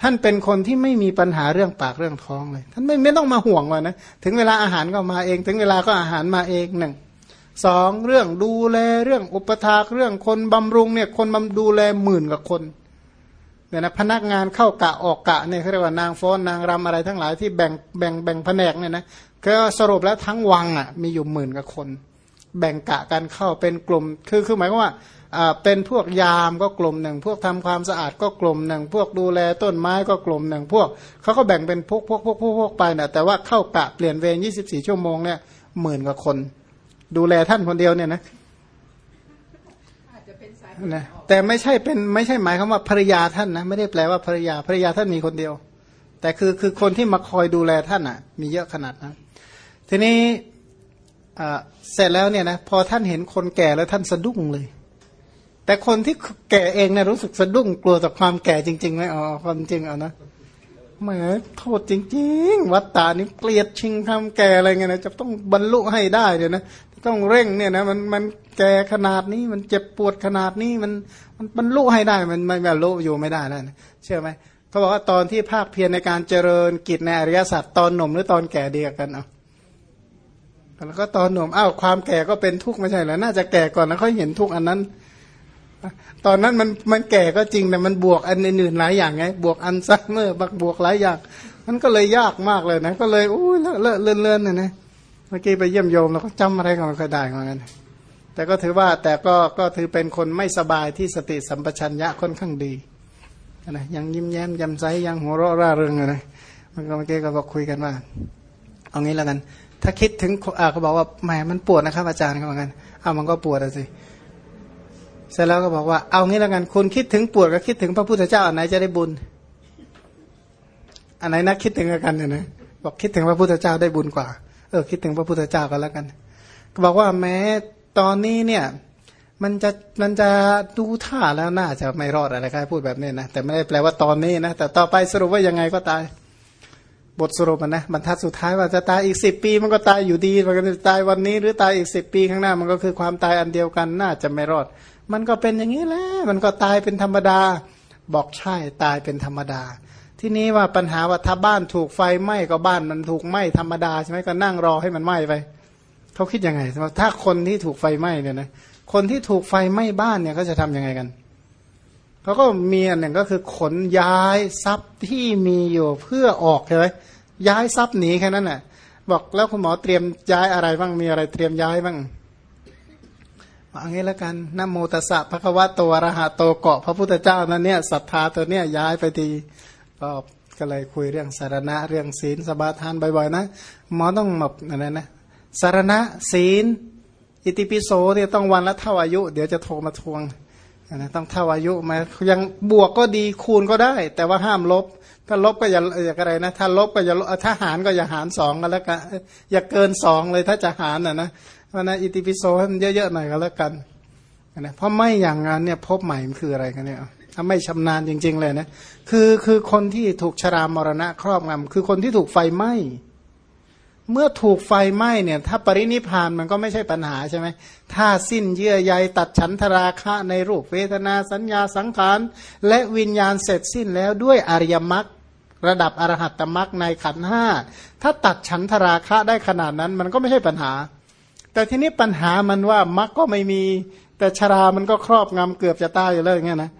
ท่านเป็นคนที่ไม่มีปัญหาเรื่องปากเรื่องท้องเลย ท่านไม่ไม่ต้องมาห่วงว่านะถึงเวลาอาหารก็มาเอง ถึงเวลาก็อาหารมาเองหนึ่งสองเรื่องดูแลเรื่องอุปถากเรื่องคนบำรุงเนี่ยคนบำดูแลหมื่นกว่าคน เนี่ยนะพนักงานเข้ากะออกกะเนี่ยเขาเรียกว่านางฟ้อนนางรำอะไรทั้งหลายที่แบ่งแบ่งแบ่งแผนกเนี่ยนะก็สรุปแล้วทั้งวังอะมีอยู่หมื่นกว่าคน แบ่งกะกันเข้าเป็นกลุ่ม คือคือหมายว่าเป็นพวกยามก็กลุ่มหนึ่งพวกทำความสะอาดก็กลุ่มหนึ่งพวกดูแลต้นไม้ก็กลุ่มหนึ่งพวกเขาก็แบ่งเป็นพวกพวกพวกพวกพวกไปนะแต่ว่าเข้ากะเปลี่ยนเวรยี่สิบสี่ชั่วโมงเนี่ยหมื่นกว่าคน ดูแลท่านคนเดียวเนี่ยนะ นะแต่ไม่ใช่เป็นไม่ใช่หมายคำว่าภรรยาท่านนะไม่ได้แปลว่าภรรยาภรรยาท่านมีคนเดียว แต่คือคือคนที่มาคอยดูแลท่านอะ มีเยอะขนาดนั้น ทีนี้เสร็จแล้วเนี่ยนะพอท่านเห็นคนแก่แล้วท่านสะดุ้งเลย แต่คนที่แก่เองเนี่ยรู้สึกสะดุ้งกลัวต่อความแก่จริงๆไหมอ๋อความจริงเอานะแหมโทษจริง ๆ วัตตานี่เกลียดชิงทำแก่อะไรเงี้ยนะจะต้องบรรลุให้ได้เดี๋ยนะ ต้องเร่งเนี่ยนะมันมันแก่ขนาดนี้มันเจ็บปวดขนาดนี้มันมันบรรลุให้ได้มันไม่บรรลุอยู่ไม่ได้แล้วนะเชื่อไหมเขาบอกว่าตอนที่พากเพียรในการเจริญกิจในอริยสัจตอนหนุ่มหรือตอนแก่เดียวกันเอาแล้วก็ตอนหนุ่มอ้าวความแก่ก็เป็นทุกข์ไม่ใช่เหรอน่าจะแก่ก่อนแล้วค่อยเห็นทุกข์อันนั้น ตอนนั้นมันมันแก่ก็จริงแต่มันบวกอันอื่นหลายอย่างไง บวกอันซักเมอร์บักบวกหลายอย่าง มันก็เลยยากมากเลยนะ ก็เลยอู้เลอะเลอะเลื่อนเลื่อนนะนะ เมื่อกี้ไปเยี่ยมโยมแล้วก็จำอะไรก็ไม่ค่อยได้เหมือนกันแต่ก็ถือว่าแต่ก็ก็ถือเป็นคนไม่สบายที่สติสัมปชัญญะค่อนข้างดีนะยังยิ้มแย้มยำใสยังหัวเราะร่าเริงเลยมันก็เมื่อกี้ก็บอกคุยกันว่า เอางี้แล้วกัน ถ้าคิดถึงอ่าเขาบอกว่าแหมมันปวดนะครับอาจารย์เขาบอกกันเอามันก็ปวดสิเสร็จแล้วก็บอกว่าเอางี้แล้วกันคุณคิดถึงปวดก็คิดถึงพระพุทธเจ้าอันไหนจะได้บุญ อันไหนนักคิดถึงกันเนี่ยนะบอกคิดถึงพระพุทธเจ้าได้บุญกว่า เออคิดถึงพระพุทธเจ้าก็แล้วกัน ก็บอกว่าแม้ตอนนี้เนี่ย มันจะมันจะดูท่าแล้วน่าจะไม่รอดอะไรครพูดแบบนี้นะ แต่ไม่ได้แปลว่าตอนนี้นะ แต่ต่อไปสรุปว่ายังไงก็ตาย บทสรุปมันนะบรรทัดสุดท้ายว่าจะตายอีกสิบปี มันก็ตายอยู่ดีมันก็จะตายวันนี้ หรือตายอีกสิบปีข้างหน้า มันก็คือความตายอันเดียวกันน่าจะไม่รอด มันก็เป็นอย่างนี้แหละมันก็ตายเป็นธรรมดา บอกใช่ตายเป็นธรรมดา ที่นี้ว่าปัญหาว่าถ้าบ้านถูกไฟไหม้ก็บ้านมันถูกไหม้ธรรมดาใช่ไหมก็นั่งรอให้มันไหม้ไปเขาคิดยังไงถ้าคนที่ถูกไฟไหม้เนี่ยนะคนที่ถูกไฟไหม้บ้านเนี่ยเขาจะทํำยังไงกันเขาก็มีอันหนึ่งก็คือขนย้ายทรัพย์ที่มีอยู่เพื่อออกใช่ไหมย้ายทรัพย์หนีแค่นั้นแหละบอกแล้วคุณหมอเตรียมย้ายอะไรบ้างมีอะไรเตรียมย้ายบ้างเอางี้แล้วกันนโมตัสสะพระควะโตอรหะโตเกาะพระพุทธเจ้านั่นเนี่ยศรัทธาตัวเนี้ยย้ายไปที ก็ก็เลยคุยเรื่องสารณะเรื่องศีลสมาทานบ่อยๆนะหมอต้องแบบอะไรนะสารณะศีล อิติปิโสเนี่ยต้องวันละเท่าอายุ เดี๋ยวจะโทรมาทวงนะต้องเท่าอายุมายังบวกก็ดีคูณก็ได้ แต่ว่าห้ามลบ ถ้าลบก็อย่าอย่าอะไรนะ ถ้าลบก็อย่าถ้าหารก็อย่าหารสองกันแล้วกันอย่าเกินสองเลยถ้าจะหารน่ะนะเพราะนะอิติปิโสให้มันเยอะๆหน่อยก็แล้วกันนะเพราะไม่อย่างนั้นเนี่ยพบใหม่มันคืออะไรกันเนี่ย ถ้าไม่ชำนาญจริง ๆ เลยนะคือคือคนที่ถูกชรามรณะครอบงำคือคนที่ถูกไฟไหม้เมื่อถูกไฟไหม้เนี่ย ถ้าปรินิพานมันก็ไม่ใช่ปัญหาใช่ไหมถ้าสิ้นเยื่อใยตัดฉันทราคะในรูปเวทนาสัญญาสังขารและวิญญาณเสร็จสิ้นแล้วด้วยอริยมรรคระดับอรหัตตมรรคในขันห้าถ้าตัดฉันทราคะได้ขนาดนั้นมันก็ไม่ใช่ปัญหา แต่ทีนี้ปัญหามันว่ามรรคก็ไม่มีแต่ชรามันก็ครอบงำเกือบจะตายอยู่แล้วอย่างเงี้ยนะ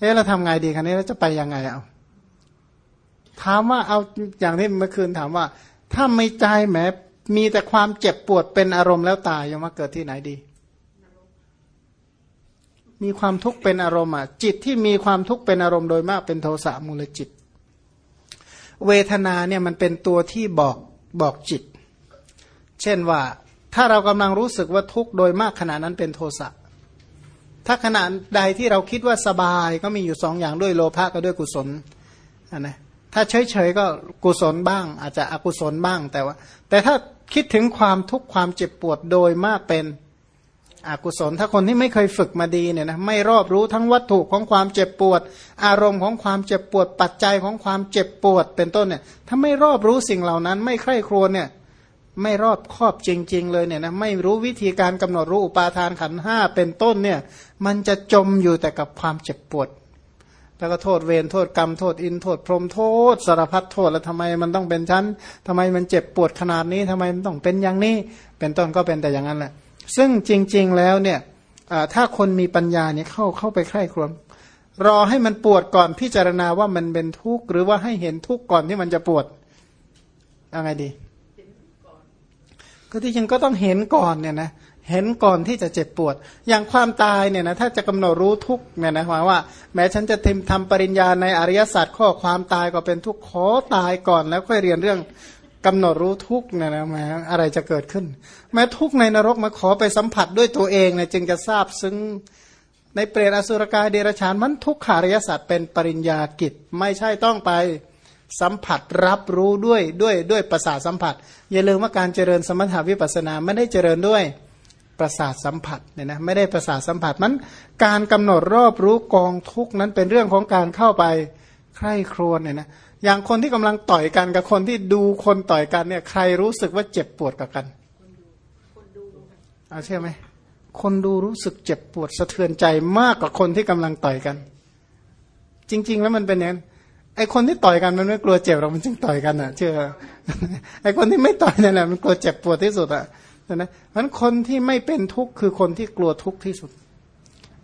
เอ๊ะเราทำไงดีคันนี้เราจะไปยังไงเอาถามว่าเอาอย่างที่เมื่อคืนถามว่า ถ้าไม่ใจแหมมีแต่ความเจ็บปวดเป็นอารมณ์แล้วตายยังมาเกิดที่ไหนดี มีความทุกข์เป็นอารมณ์อะจิตที่มีความทุกข์เป็นอารมณ์โดยมากเป็นโทสะมูลจิต เวทนาเนี่ยมันเป็นตัวที่บอกบอกจิต เช่นว่าถ้าเรากำลังรู้สึกว่าทุกข์โดยมากขณะนั้นเป็นโทสะ ถ้าขณะใดที่เราคิดว่าสบายก็มีอยู่สองอย่างด้วยโลภะกับด้วยกุศลนะถ้าเฉยๆก็กุศลบ้าง อาจจะอกุศลบ้างแต่ว่า แต่ถ้าคิดถึงความทุกข์ความเจ็บปวดโดยมากเป็นอกุศล ถ้าคนที่ไม่เคยฝึกมาดีเนี่ยนะไม่รอบรู้ทั้งวัตถุของความเจ็บปวด อารมณ์ของความเจ็บปวด ปัจจัยของความเจ็บปวดเป็นต้นเนี่ยถ้าไม่รอบรู้สิ่งเหล่านั้น ไม่ใคร่ครวญเนี่ย ไม่รอบครอบจริง ๆ เลยเนี่ยนะไม่รู้วิธีการกำหนดรู้อุปาทานขันห้าเป็นต้นเนี่ยมันจะจมอยู่แต่กับความเจ็บปวด แล้วก็โทษเวรโทษกรรมโทษอินโทษพรหมโทษสารพัดโทษแล้วทำไมมันต้องเป็นชั้นทำไมมันเจ็บปวดขนาดนี้ทำไมมันต้องเป็นอย่างนี้ เป็นต้นก็เป็นแต่อย่างนั้นแหละ ซึ่งจริง ๆแล้วเนี่ยถ้าคนมีปัญญาเนี่ยเข้าเข้าไปใคร่ครวญรอให้มันปวดก่อนพิจารณาว่ามันเป็นทุกข์หรือว่าให้เห็นทุกข์ก่อนที่มันจะปวดยังไงดี ก็ที่จริงก็ต้องเห็นก่อนเนี่ยนะเห็นก่อนที่จะเจ็บปวด อย่างความตายเนี่ยนะถ้าจะกำหนดรู้ทุกเนี่ยนะหมายว่า แม้ฉันจะทำทำปริญญาในอริยสัจข้อความตายก็เป็นทุกข์ขอตายก่อนแล้วค่อยเรียนเรื่องกำหนดรู้ทุกเนี่ยนะแม้อะไรจะเกิดขึ้น แม้ทุกในนรกมาขอไปสัมผัสด้วยตัวเองเนี่ยจึงจะทราบซึ้งในเปรตอสุรกายเดรชานมันทุกขาริยศาสัจเป็นปริญญากิจไม่ใช่ต้องไป สัมผัสรับรู้ด้วยด้วยด้วยประสาทสัมผัส อย่าลืมว่าการเจริญสมถาวิปัสนาไม่ได้เจริญด้วยประสาทสัมผัสเนี่ยนะไม่ได้ประสาทสัมผัสมันการกำหนดรอบรู้กองทุกนั้นเป็นเรื่องของการเข้าไปใคร่ครวญเนี่ยนะอย่างคนที่กำลังต่อยกันกับคนที่ดูคนต่อยกันเนี่ยใครรู้สึกว่าเจ็บปวดกับกันเอาใช่ไหมคนดูรู้สึกเจ็บปวดสะเทือนใจมากกว่าคนที่กำลังต่อยกัน จริง ๆ แล้วมันเป็นอย่างนั้น ไอคนที่ต่อยกันมันไม่กลัวเจ็บหรอกมันจึงต่อยกันอะ เชื่อไอคนที่ไม่ต่อยนั่นแหละมันกลัวเจ็บปวดที่สุดอะนะมันคนที่ไม่เป็นทุกข์คือคนที่กลัวทุกข์ที่สุด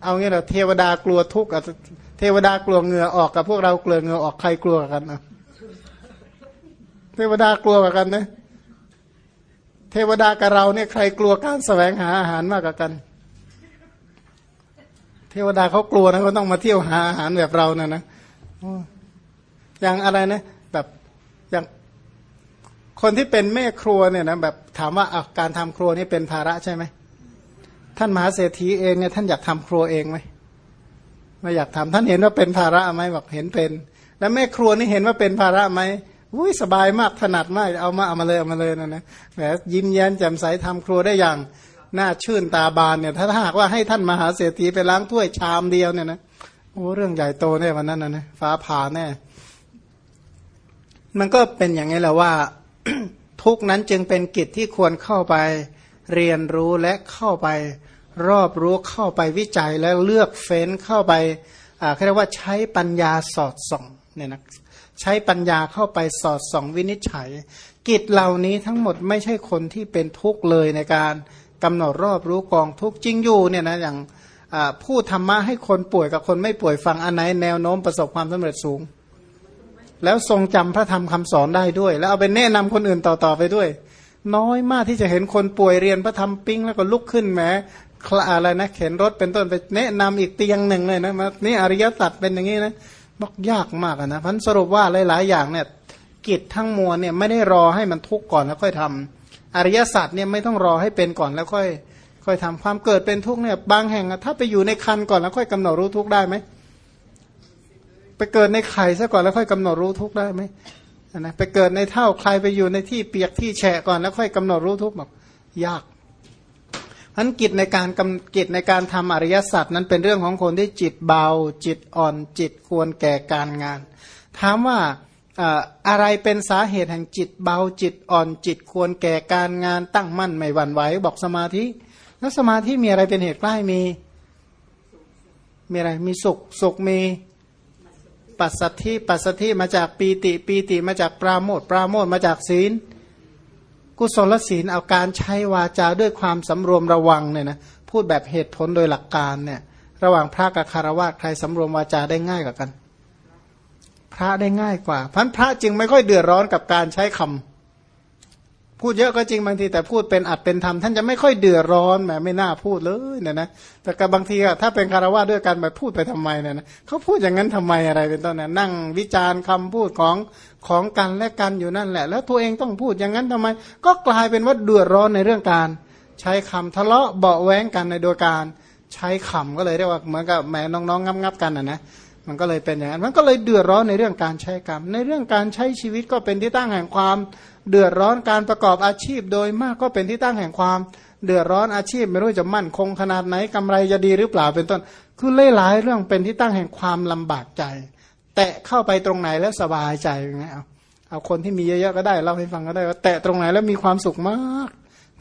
เอางี้เราเทวดากลัวทุกข์อะเทวดากลัวเหงื่อออกกับพวกเรากลัวเหงื่อออกใครกลัวกันอะเทวดากลัวกันนะเทวดากับเราเนี่ยใครกลัวการแสวงหาอาหารมากกว่ากัน เทวดาเขากลัวนะเขาต้องมาเที่ยวหาอาหารแบบเราเนี่ยนะ อย่างอะไรนะแบบอย่างคนที่เป็นแม่ครัวเนี่ยนะแบบถามว่าการทำครัวนี่เป็นภาระใช่ไหมท่านมหาเศรษฐีเองเนี่ยท่านอยากทำครัวเองไหมไม่อยากทำท่านเห็นว่าเป็นภาระไหมบอกเห็นเป็น แล้วแม่ครัวนี่เห็นว่าเป็นภาระไหมอุ้ยสบายมากถนัดมากเอามาเอามาเลยเอามาเลยนะนะแหมยิ้มแย้มแจ่มใสทำครัวได้อย่างน่าชื่นตาบานเนี่ย ถ้าหากว่าให้ท่านมหาเศรษฐีไปล้างถ้วยชามเดียวเนี่ยนะโอ้เรื่องใหญ่โตแน่วันนั้นนะนะฟ้าผ่าแน่ มันก็เป็นอย่างนี้แหละว่า ทุกนั้นจึงเป็นกิจที่ควรเข้าไปเรียนรู้และเข้าไปรอบรู้เข้าไปวิจัยและเลือกเฟ้นเข้าไปอ่าเรียกว่าใช้ปัญญาสอดส่องเนี่ยนะใช้ปัญญาเข้าไปสอดส่องวินิจฉัย กิจเหล่านี้ทั้งหมดไม่ใช่คนที่เป็นทุกข์เลยในการกำหนดรอบรู้กองทุกข์จริงอยู่เนี่ยนะอย่างพูดธรรมะให้คนป่วยกับคนไม่ป่วยฟังอันไหนแนวโน้มประสบความสำเร็จสูง แล้วทรงจำพระธรรมคำสอนได้ด้วย แล้วเอาไปแนะนำคนอื่นต่อๆไปด้วย น้อยมากที่จะเห็นคนป่วยเรียนพระธรรมปิ้งแล้วก็ลุกขึ้นแหมคลาอะไรนะเข็นรถเป็นต้นไปแนะนำอีกเตียงหนึ่งเลยนะมานี่อริยสัจเป็นอย่างนี้นะบอกยากมากนะพันสรุปว่าหลาย ๆ อย่างเนี่ยกิจทั้งมวลเนี่ยไม่ได้รอให้มันทุกข์ก่อนแล้วค่อยทำอริยสัจเนี่ยไม่ต้องรอให้เป็นก่อนแล้วค่อย ค่อยทำความเกิดเป็นทุกข์เนี่ยบางแห่งถ้าไปอยู่ในคันก่อนแล้วค่อยกำหนดรู้ทุกข์ได้ไหม ไปเกิดในไข่ซะก่อนแล้วค่อยกำหนดรู้ทุกข์ได้ไหมนะไปเกิดในเท่าใครไปอยู่ในที่เปียกที่แฉะก่อนแล้วค่อยกำหนดรู้ทุกข์บอกยากพันกิจในการกำกิจในการทำอริยสัจนั้นเป็นเรื่องของคนที่จิตเบา จิตอ่อนจิตควรแก่การงาน ถามว่าอะไรเป็นสาเหตุแห่งจิตเบาจิตอ่อนจิตควรแก่การงานตั้งมั่นไม่หวั่นไหวบอกสมาธิ แล้วสมาธิมีอะไรเป็นเหตุใกล้มี มีอะไรมีสุขสุขมี ปัสสัทธิปัสสัทธิมาจากปีติ ปีติมาจากปราโมทปราโมทมาจากศีล กุศลศีลเอาการใช้วาจาด้วยความสำรวมระวังเนี่ยนะพูดแบบเหตุผลโดยหลักการเนี่ยระหว่างพระกับคารวะใครสำรวมวาจาได้ง่ายกว่ากัน พระได้ง่ายกว่าพันพระจึงไม่ค่อยเดือดร้อนกับการใช้คำ พูดเยอะก็จริงบางทีแต่พูดเป็นอัดเป็นธรรมท่านจะไม่ค่อยเดือดร้อนแหมไม่น่าพูดเลยเนี่ยนะแต่กับบางทีอะถ้าเป็นคารวะด้วยกันแบบพูดไปทำไมเนี่ยนะเขาพูดอย่างนั้นทำไมอะไรเป็นต้นเนี่ยนั่งวิจารณ์คำพูดของของกันและกันอยู่นั่นแหละ แล้วตัวเองต้องพูดอย่างนั้นทำไม ก็กลายเป็นว่าเดือดร้อนในเรื่องการ ใช้คำทะเลาะเบาแว้งกันในโดยการใช้คำก็เลยเรียกว่าเหมือนกับแหมน้องๆงับๆกันอะนะมันก็เลยเป็นอย่างนั้นมันก็เลยเดือดร้อนในเรื่องการใช้กรรม ในเรื่องการใช้ชีวิตก็เป็นที่ตั้งแห่งความ เดือดร้อนการประกอบอาชีพโดยมากก็เป็นที่ตั้งแห่งความ เดือดร้อนอาชีพไม่รู้จะมั่นคงขนาดไหนกำไรจะดีหรือเปล่าเป็นต้น คือเล่หลายเรื่องเป็นที่ตั้งแห่งความลำบากใจ แตะเข้าไปตรงไหนแล้วสบายใจอย่างเงี้ยเอาเอาคนที่มีเยอะๆก็ได้เล่าให้ฟังก็ได้ว่าแตะตรงไหนแล้วมีความสุขมาก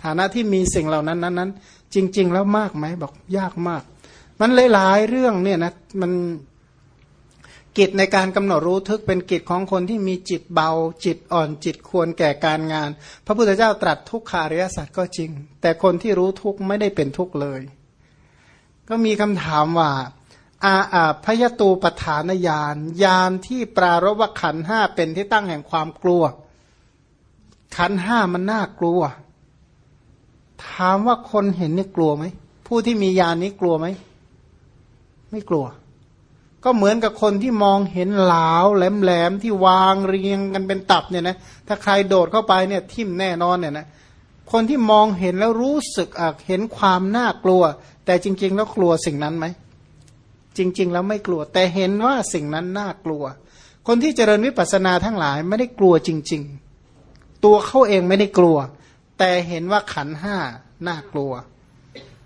ฐานะที่มีสิ่งเหล่านั้นนั้นจริง ๆ แล้วมากไหมบอกยากมาก มันหลายๆเรื่องเนี่ยนะมัน กิจในการกำหนดรู้ทึกเป็นกิจของคนที่มีจิตเบา จิตอ่อนจิตควรแก่การงาน พระพุทธเจ้าตรัสทุกขาริยสัจก็จริง แต่คนที่รู้ทุกไม่ได้เป็นทุกเลย ก็มีคำถามว่าอาอาพยตูปฐานญาณญาณที่ปรารบขันห้าเป็นที่ตั้งแห่งความกลัว ขันห้ามันน่ากลัว ถามว่าคนเห็นนี่กลัวไหมผู้ที่มีญาณนี้กลัวไหมไม่กลัว ก็เหมือนกับคนที่มองเห็นหลาวแหลมๆที่วางเรียงกันเป็นตับเนี่ยนะถ้าใครโดดเข้าไปเนี่ยทิ่มแน่นอนเนี่ยนะคนที่มองเห็นแล้วรู้สึกเห็นความน่ากลัว แต่จริง ๆ แล้วกลัวสิ่งนั้นไหมจริง ๆ แล้วไม่กลัว แต่เห็นว่าสิ่งนั้นน่ากลัว คนที่เจริญวิปัสสนาทั้งหลายไม่ได้กลัวจริง ๆ ตัวเขาเองไม่ได้กลัว แต่เห็นว่าขันห้าน่ากลัว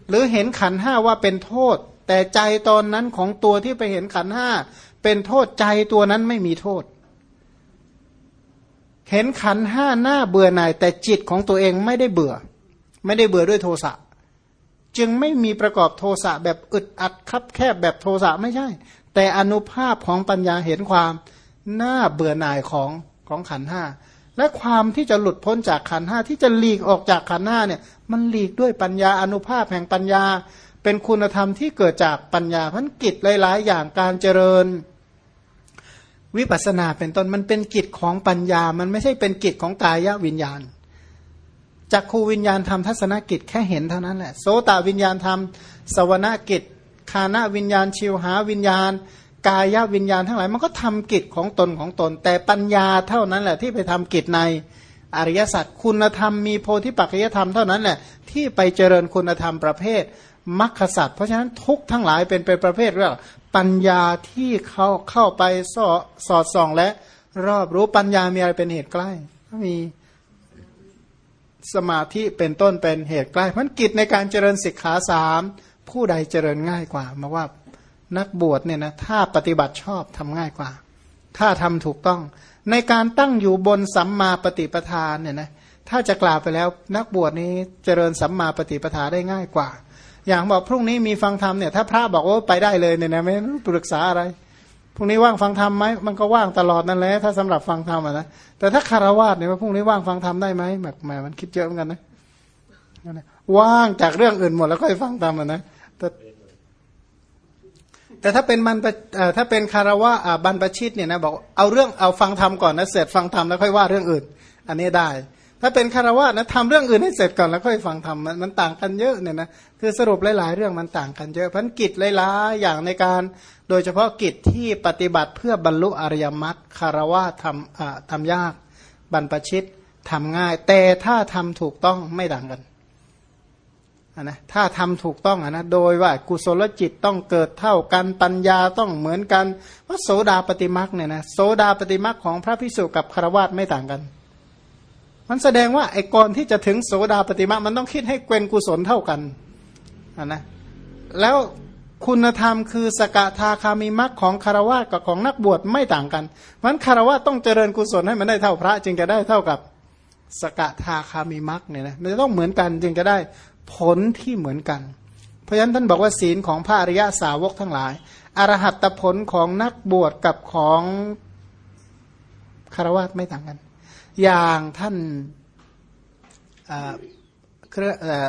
หรือเห็นขันห้าว่าเป็นโทษ แต่ใจตอนนั้นของตัวที่ไปเห็นขันห้าเป็นโทษใจตัวนั้นไม่มีโทษ เห็นขันห้าหน้าเบื่อหน่ายแต่จิตของตัวเองไม่ได้เบื่อ ไม่ได้เบื่อด้วยโทสะจึงไม่มีประกอบโทสะแบบอึดอัดคับแคบแบบโทสะไม่ใช่ แต่อนุภาพของปัญญาเห็นความหน้าเบื่อหน่ายของของขันห้าและความที่จะหลุดพ้นจากขันห้าที่จะหลีกออกจากขันห้าเนี่ย มันหลีกด้วยปัญญาอนุภาพแห่งปัญญา เป็นคุณธรรมที่เกิดจากปัญญาพันกิจหลาย ๆ อย่างการเจริญ วิปัสสนาเป็นต้นมันเป็นกิจของปัญญา มันไม่ใช่เป็นกิจของกายวิญญาณจักขูวิญญาณทำทัศนกิจแค่เห็นเท่านั้นแหละโสตวิญญาณทำสวนากิจคานาวิญญาณ ชิวหาวิญญาณ กายวิญญาณทั้งหลายมันก็ทำกิจของตนของตน แต่ปัญญาเท่านั้นแหละที่ไปทำกิจในอริยสัจคุณธรรมมีโพธิปัจจยธรรมเท่านั้นแหละที่ไปเจริญคุณธรรมประเภท มรรคสัตว์เพราะฉะนั้นทุกทั้งหลายเป็นเป็นประเภทเรื่องปัญญาที่เขาเข้าไปสอดสอดส่องและรอบรู้ปัญญามีอะไรเป็นเหตุใกล้มีสมาธิเป็นต้นเป็นเหตุใกล้พันกิจในการเจริญศิกขาสามผู้ใดเจริญง่ายกว่า มาว่านักบวชเนี่ยนะถ้าปฏิบัติชอบทำง่ายกว่า ถ้าทำถูกต้อง ในการตั้งอยู่บนสัมมาปฏิปทานเนี่ยนะถ้าจะกล่าวไปแล้วนักบวชนี้เจริญสัมมาปฏิปทาได้ง่ายกว่า อย่างบอกพรุ่งนี้มีฟังธรรมเนี่ยถ้าพระบอกว่าไปได้เลยเนี่ยนะไม่ต้องปรึกษาอะไรพรุ่งนี้ว่างฟังธรรมไหมมันก็ว่างตลอดนั่นแหละถ้าสำหรับฟังธรรมนะแต่ถ้าคารวะเนี่ยว่าพรุ่งนี้ว่างฟังธรรมได้ไหมแบบแหมมันคิดเยอะเหมือนกันนะว่างจากเรื่องอื่นหมดแล้วก็ไปฟังธรรมนะแต่แต่ถ้าเป็นมันถ้าเป็นคารวะบรรพชิตเนี่ยนะบอกเอาเรื่องเอาฟังธรรมก่อนนะเสร็จฟังธรรมแล้วค่อยว่าเรื่องอื่น อันนี้ได้ ถ้าเป็นคารวะนะทำเรื่องอื่นให้เสร็จก่อนแล้วค่อยฟังธรรมมันมันต่างกันเยอะเนี่ยนะคือสรุปหลายๆ เรื่องมันต่างกันเยอะพันกิจหลายๆอย่างในการโดยเฉพาะกิจที่ปฏิบัติเพื่อบรรลุอริยมรรคคารวะทำอ่าทำยาก บรรพชิตทำง่าย แต่ถ้าทำถูกต้องไม่ต่างกันนะถ้าทำถูกต้องนะโดยว่ากุศลจิตต้องเกิดเท่ากันปัญญาต้องเหมือนกันว่าโสดาปฏิมักเนี่ยนะโสดาปฏิมักของพระพิสุกับคารวะไม่ต่างกัน มันแสดงว่าไอ้ก่อนที่จะถึงโสดาปฏิมักมันต้องคิดให้เกวนกุศลเท่ากันอะนะแล้วคุณธรรมคือสกทาคามีมักของคารวะกับของนักบวชไม่ต่างกันมันคารวะต้องเจริญกุศลให้มันได้เท่าพระ จึงจะได้เท่ากับสกทาคามีมักเนี่ยนะมันจะต้องเหมือนกันจึงจะได้ผลที่เหมือนกัน เพราะฉะนั้นท่านบอกว่าศีลของพระอริยสาวกทั้งหลายอรหัตผลของนักบวชกับของคารวะไม่ต่างกัน อย่างท่าน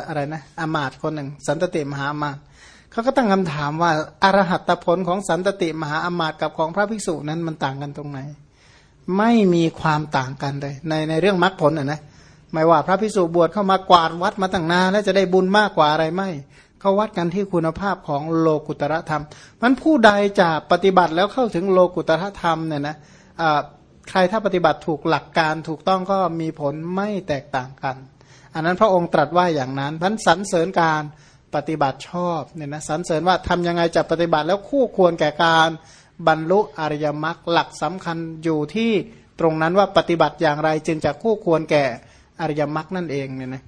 อะไรนะอามาตคนหนึ่ง สันตติมหาอามาตเขาก็ตั้งคำถามว่าอรหัตผลของสันตติมหาอามาตกับของพระภิกษุนั้นมันต่างกันตรงไหน ไม่มีความต่างกันเลย ในในเรื่องมรรคผลอะนะไม่ว่าพระพิสุบวชเข้ามากวาดวัดมาตั้งนานแล้วจะได้บุญมากกว่าอะไรไม่เขาวัดกันที่คุณภาพของโลกุตระธรรม มันผู้ใดจะปฏิบัติแล้วเข้าถึงโลกุตระธรรมเนี่ยนะ ใครถ้าปฏิบัติถูกหลักการถูกต้องก็มีผลไม่แตกต่างกัน อันนั้นพระองค์ตรัสว่าอย่างนั้นพันสรรเสริญการปฏิบัติชอบเนี่ยนะสรรเสริญว่าทำยังไงจะปฏิบัติแล้วคู่ควรแก่การบรรลุอริยมรรคหลักสำคัญอยู่ที่ตรงนั้นว่าปฏิบัติอย่างไรจึงจะคู่ควรแก่อริยมรรคนั่นเองเนี่ยนะ